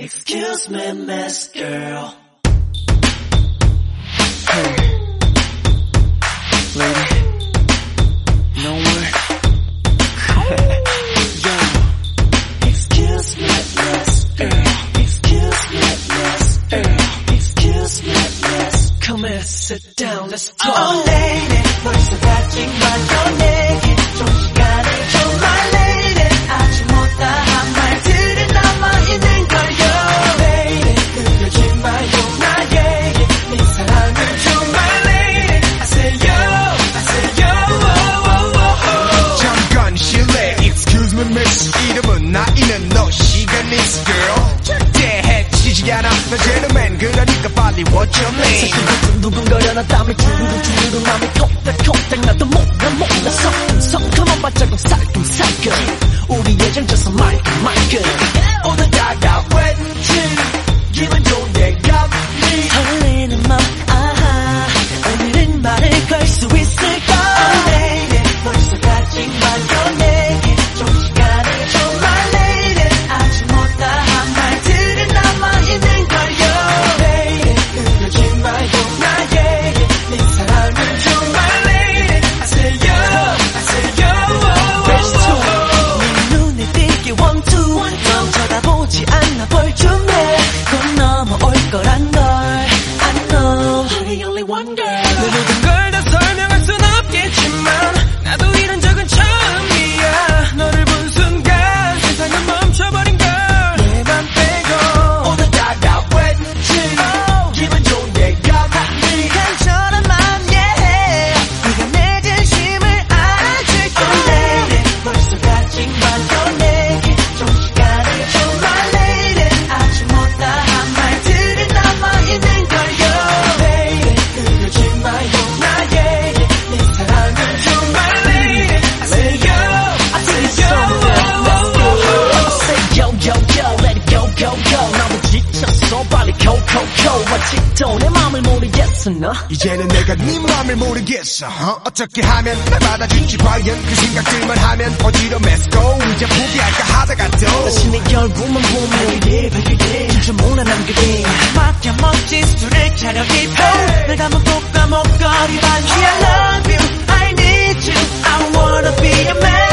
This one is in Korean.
Excuse me, Miss Girl. Hey, lady, no word. Yo, Excuse me, Miss Girl. Excuse me, Miss Girl. Excuse me, Miss. come here, sit down, let's talk. Oh, lady, 벌써 가진 말도 내게 좀 시간 빨리 what you mean? 두근거려 땀이 주르륵 주르륵 맘이 톡닥톡닥 나도 몰라 몰라 성큼성큼한 발자국 살금살금 우리의 정체성 말끔 말끔 나 볼줄래 곧 넘어올 거란 걸 I know You're the only one girl go go 너무 지쳤어. 빨리 go go go 아직도 내 맘을 모르겠어 너 이제는 내가 네 맘을 모르겠어. 어? 어떻게 하면 날 받아줄지 과연 그 생각들만 하면 go. 이제 포기할까 하다가 또 자신의 얼굴만 보면 이래 밝게 진짜 모나난 그대 맡겨 멋진 술을 차려 입고 날 담은 볶아 먹거리 반지 I love you. I need you. I wanna be a man